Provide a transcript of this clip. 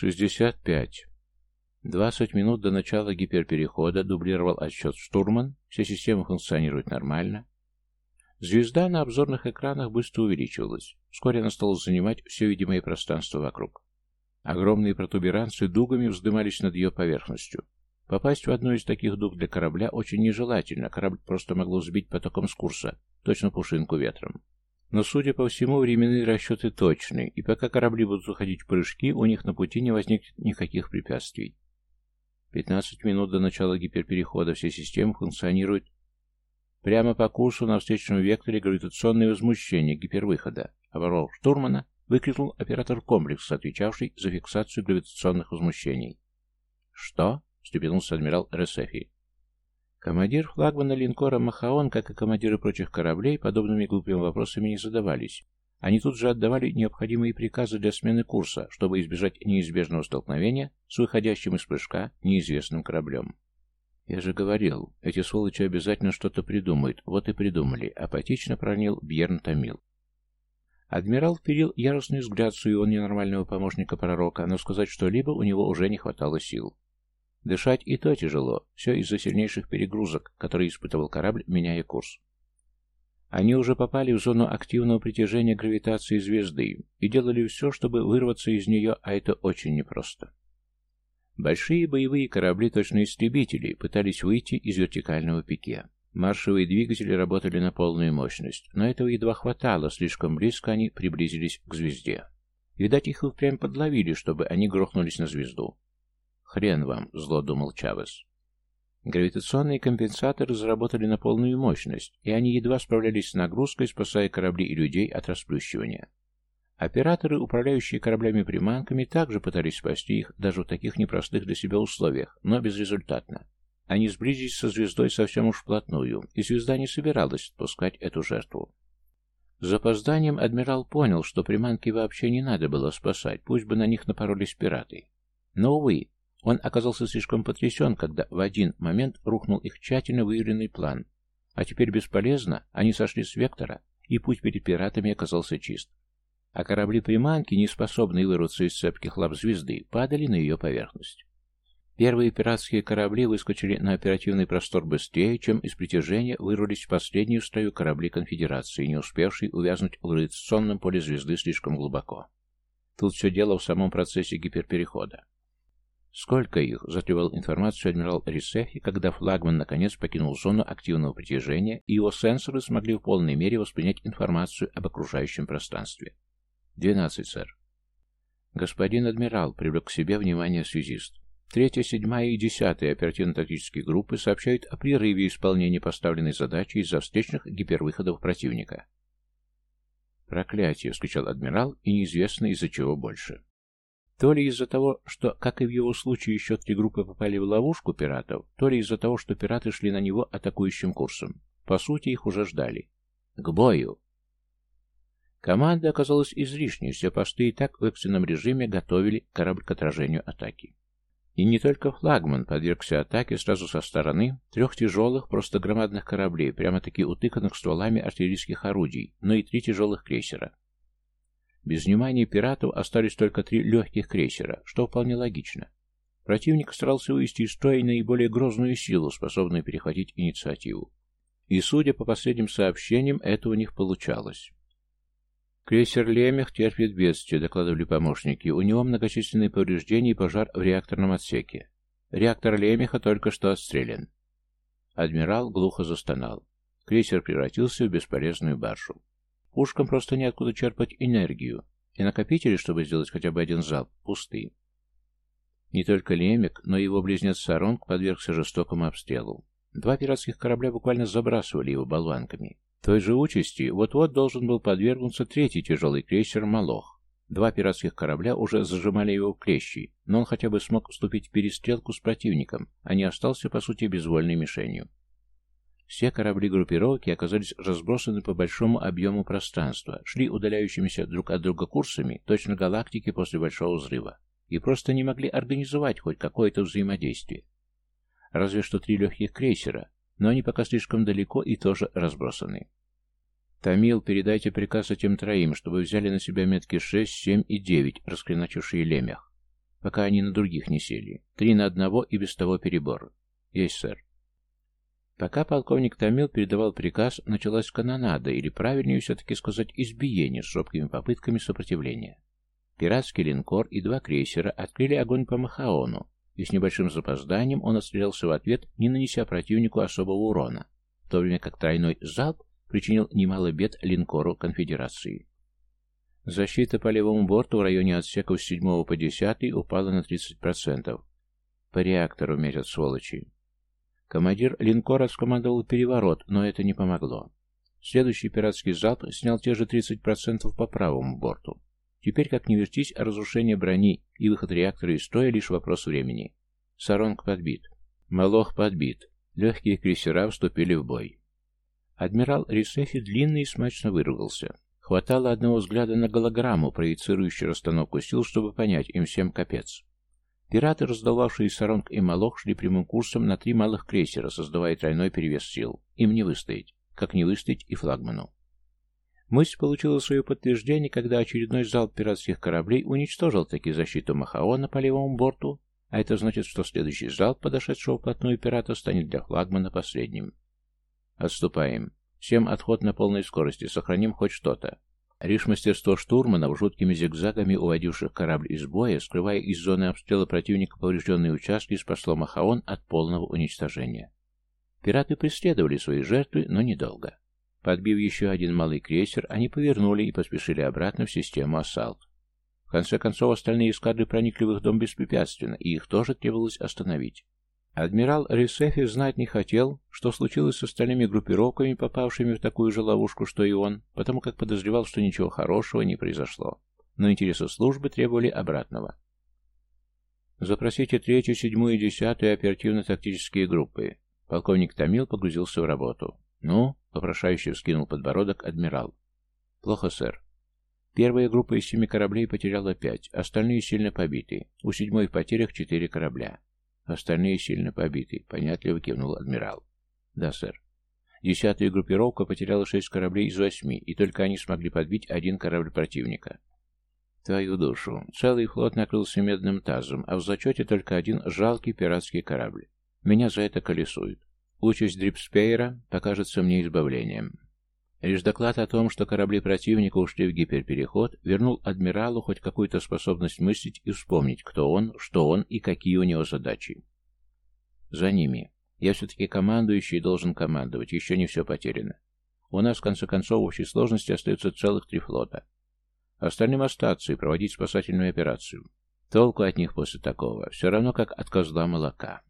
Шестьдесят пять. Двадцать минут до начала гиперперехода дублировал отсчет штурман, все системы функционируют нормально. Звезда на обзорных экранах быстро увеличивалась. Вскоре она стала занимать все видимое пространство вокруг. Огромные протуберанцы дугами вздымались над ее поверхностью. Попасть в одну из таких дуг для корабля очень нежелательно, корабль просто могло сбить потоком с курса, точно пушинку ветром. Но, судя по всему, временные расчеты точны, и пока корабли будут уходить в прыжки, у них на пути не возникнет никаких препятствий. 15 минут до начала гиперперехода все системы функционируют прямо по курсу на встречном векторе гравитационное возмущение гипервыхода. Оборвал штурмана, выкрикнул оператор комплекса, отвечавший за фиксацию гравитационных возмущений. «Что?» — встрепенулся адмирал Ресефи. Командир флагмана линкора «Махаон», как и командиры прочих кораблей, подобными глупыми вопросами не задавались. Они тут же отдавали необходимые приказы для смены курса, чтобы избежать неизбежного столкновения с выходящим из прыжка неизвестным кораблем. «Я же говорил, эти сволочи обязательно что-то придумают. Вот и придумали», — апатично проронил Бьерн Томил. Адмирал вперил яростный взгляд своего ненормального помощника пророка, но сказать что-либо у него уже не хватало сил. Дышать и то тяжело, все из-за сильнейших перегрузок, которые испытывал корабль, меняя курс. Они уже попали в зону активного притяжения гравитации звезды и делали все, чтобы вырваться из нее, а это очень непросто. Большие боевые корабли, точно истребители, пытались выйти из вертикального пике. Маршевые двигатели работали на полную мощность, но этого едва хватало, слишком близко они приблизились к звезде. Видать, их и впрямь подловили, чтобы они грохнулись на звезду. «Хрен вам», — зло думал Чавес. Гравитационные компенсаторы заработали на полную мощность, и они едва справлялись с нагрузкой, спасая корабли и людей от расплющивания. Операторы, управляющие кораблями-приманками, также пытались спасти их даже в таких непростых для себя условиях, но безрезультатно. Они сблизились со звездой совсем уж вплотную, и звезда не собиралась отпускать эту жертву. С запозданием адмирал понял, что приманки вообще не надо было спасать, пусть бы на них напоролись пираты. Но, увы, он оказался слишком потрясен, когда в один момент рухнул их тщательно выявленный план. А теперь бесполезно, они сошли с вектора, и путь перед пиратами оказался чист. А корабли-приманки, не способные вырваться из цепких лап звезды, падали на ее поверхность. Первые пиратские корабли выскочили на оперативный простор быстрее, чем из притяжения вырвались в последнюю строю корабли конфедерации, не успевшие увязнуть в гравитационном поле звезды слишком глубоко. Тут все дело в самом процессе гиперперехода. Сколько их? Затребовал информацию адмирал Рисефи, когда флагман наконец покинул зону активного притяжения, и его сенсоры смогли в полной мере воспринять информацию об окружающем пространстве. «Двенадцать, сэр». «Господин адмирал», — привлек к себе внимание связист. Третья, седьмая и десятая оперативно-тактические группы сообщают о прерыве исполнения поставленной задачи из-за встречных гипервыходов противника. «Проклятие!» — вскричал адмирал, и неизвестно из-за чего больше. То ли из-за того, что, как и в его случае, еще три группы попали в ловушку пиратов, то ли из-за того, что пираты шли на него атакующим курсом. По сути, их уже ждали. К бою! Команда оказалась излишней, все посты и так в экстренном режиме готовили корабль к отражению атаки. И не только флагман подвергся атаке сразу со стороны трех тяжелых, просто громадных кораблей, прямо-таки утыканных стволами артиллерийских орудий, но и три тяжелых крейсера. Без внимания пиратов остались только три легких крейсера, что вполне логично. Противник старался вывести из строя наиболее грозную силу, способную перехватить инициативу. И, судя по последним сообщениям, это у них получалось. Крейсер «Лемех» терпит бедствие, докладывали помощники. У него многочисленные повреждения и пожар в реакторном отсеке. Реактор «Лемеха» только что отстрелян. Адмирал глухо застонал. Крейсер превратился в бесполезную баржу. Пушкам просто неоткуда черпать энергию, и накопители, чтобы сделать хотя бы один залп, пусты. Не только Лемик, но и его близнец Саронг подвергся жестокому обстрелу. Два пиратских корабля буквально забрасывали его болванками. Той же участи вот-вот должен был подвергнуться третий тяжелый крейсер «Малох». Два пиратских корабля уже зажимали его в клещи, но он хотя бы смог вступить в перестрелку с противником, а не остался, по сути, безвольной мишенью. Все корабли группировки оказались разбросаны по большому объему пространства, шли удаляющимися друг от друга курсами, точно галактики после Большого Взрыва, и просто не могли организовать хоть какое-то взаимодействие. Разве что три легких крейсера, но они пока слишком далеко и тоже разбросаны. «Томил, передайте приказ этим троим, чтобы взяли на себя метки 6, 7 и 9, расклиначившие лемях. пока они на других не сели. Три на одного и без того перебор. Есть, сэр. Пока полковник Томил передавал приказ, началась канонада, или правильнее все-таки сказать избиение с робкими попытками сопротивления. Пиратский линкор и два крейсера открыли огонь по Махаону, и с небольшим запозданием он отстрелялся в ответ, не нанеся противнику особого урона, в то время как тройной залп причинил немало бед линкору конфедерации. Защита по левому борту в районе отсеков с 7 по 10 упала на 30%. По реактору мерят сволочи. Командир линкора скомандовал переворот, но это не помогло. Следующий пиратский залп снял те же 30% по правому борту. Теперь, как ни вертись, разрушение брони и выход реактора из строя лишь вопрос времени. Саронг подбит. Малох подбит. Легкие крейсера вступили в бой. Адмирал Рисефи длинно и смачно выругался. Хватало одного взгляда на голограмму, проецирующую расстановку сил, чтобы понять, им всем капец. Пираты, раздававшие Саронг и Малох, шли прямым курсом на три малых крейсера, создавая тройной перевес сил. Им не выстоять, как не выстоять и флагману. Мысль получила свое подтверждение, когда очередной залп пиратских кораблей уничтожил таки защиту Махаона по левому борту, а это значит, что следующий залп подошедшего вплотную пирата станет для флагмана последним. Отступаем. Всем отход на полной скорости, сохраним хоть что-то. Лишь мастерство штурманов, жуткими зигзагами уводивших корабль из боя, скрывая из зоны обстрела противника поврежденные участки, спасло Махаон от полного уничтожения. Пираты преследовали свои жертвы, но недолго. Подбив еще один малый крейсер, они повернули и поспешили обратно в систему «Ассалт». В конце концов, остальные эскадры проникли в их дом беспрепятственно, и их тоже требовалось остановить. Адмирал Ресефи знать не хотел, что случилось с остальными группировками, попавшими в такую же ловушку, что и он, потому как подозревал, что ничего хорошего не произошло. Но интересы службы требовали обратного. «Запросите третью, седьмую и десятую оперативно-тактические группы». Полковник Томил погрузился в работу. «Ну?» — попрошающе вскинул подбородок адмирал. «Плохо, сэр. Первая группа из семи кораблей потеряла пять, остальные сильно побиты. У седьмой в потерях четыре корабля. Остальные сильно побиты, понятливо кивнул адмирал. Да, сэр. Десятая группировка потеряла шесть кораблей из восьми, и только они смогли подбить один корабль противника. Твою душу. Целый флот накрылся медным тазом, а в зачете только один жалкий пиратский корабль. Меня за это колесуют. Участь Дрипспейра покажется мне избавлением. Лишь доклад о том, что корабли противника ушли в гиперпереход, вернул адмиралу хоть какую-то способность мыслить и вспомнить, кто он, что он и какие у него задачи. За ними. Я все-таки командующий должен командовать, еще не все потеряно. У нас, в конце концов, в общей сложности остается целых три флота. Остальным остаться и проводить спасательную операцию. Толку от них после такого, все равно как от козла молока.